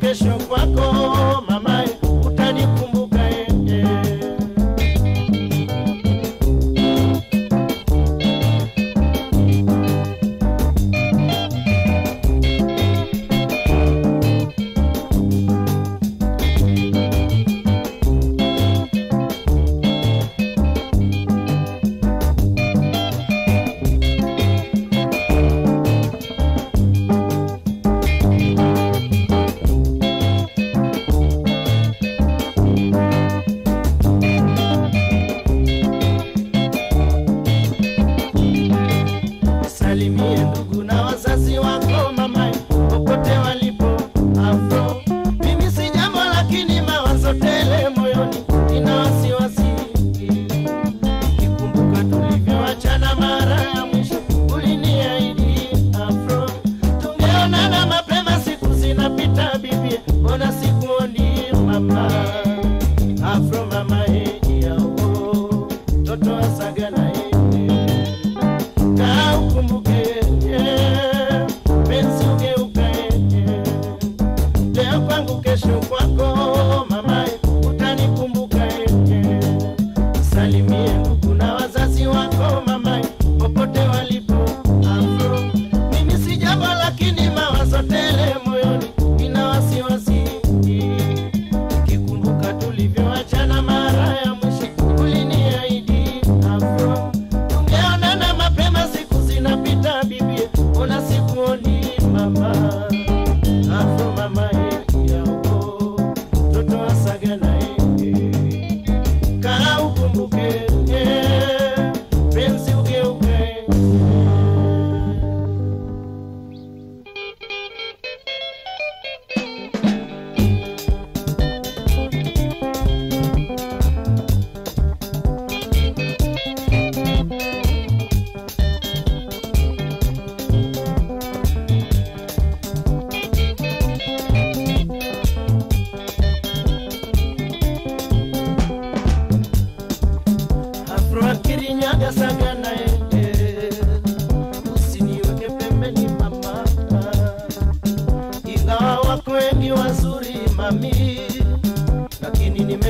kesho kwako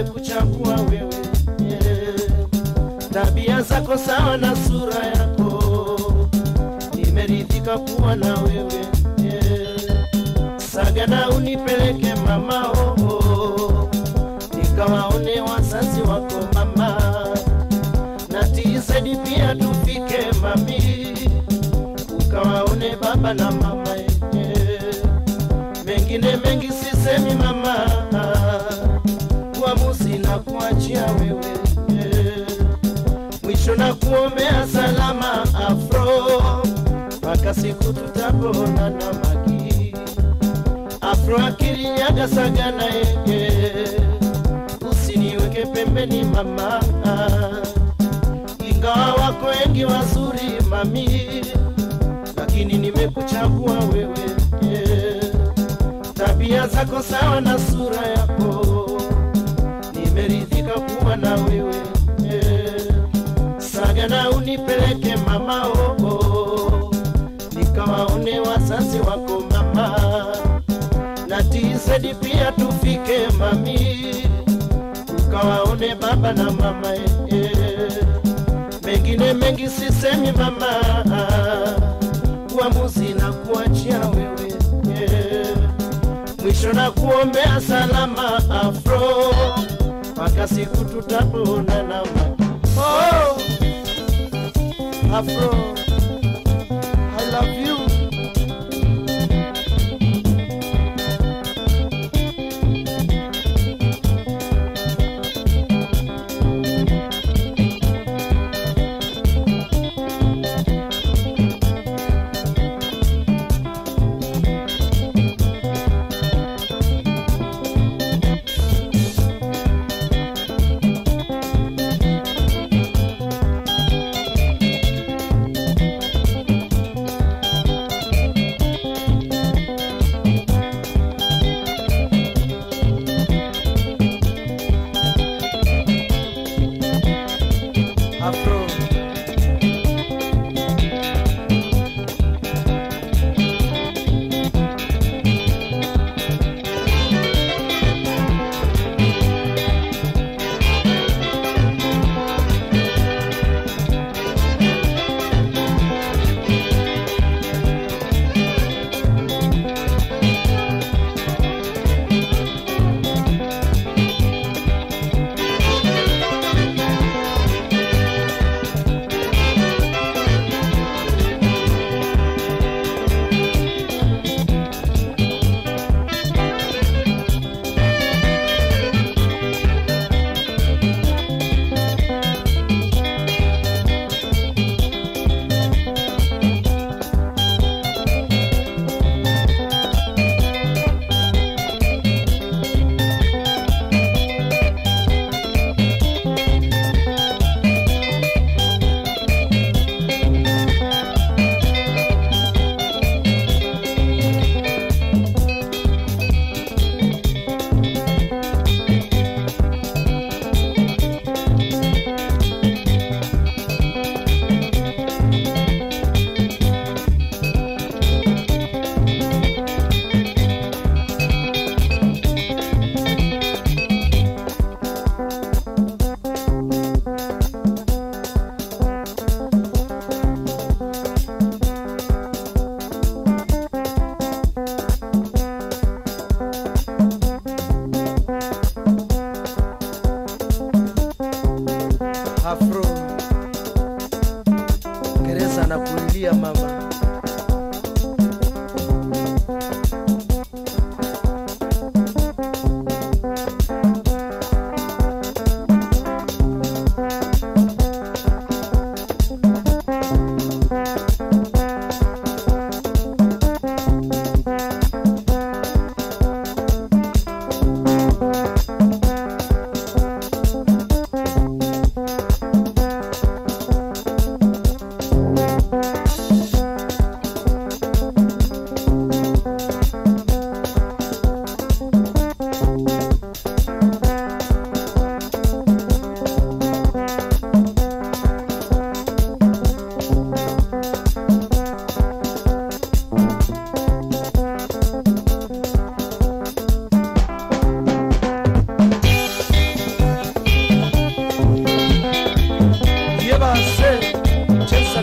nimekuchagua wewe. Tabia zako sawa na sura yako, nimeridhika kuwa na wewe. Sagana unipeleke mama oo nikawaone wazazi wako mama. Na tizedi pia tufike mami. Ukawaone baba na mama eh. mengine mengi sisemi mama kuombea salama afro mpaka siku tutaponana magi. Afro akirinyaga sagana yeye usiniweke pembeni mama. Ingawa wako wengi wazuri mami lakini nimekuchagua wewe. Tabia zako sawa na sura yako nimeridhika kuwa na wewe. Sagana unipeleke mama oo, nikawaone wazazi wako mama. Na tizedi pia tufike mami. Ukawaone baba na mama eh. mengine mengi sisemi mama. Uamuzi na kuachia wewe eh. mwisho na kuombea salama afro. Mpaka siku tutaponana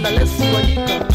na Lesi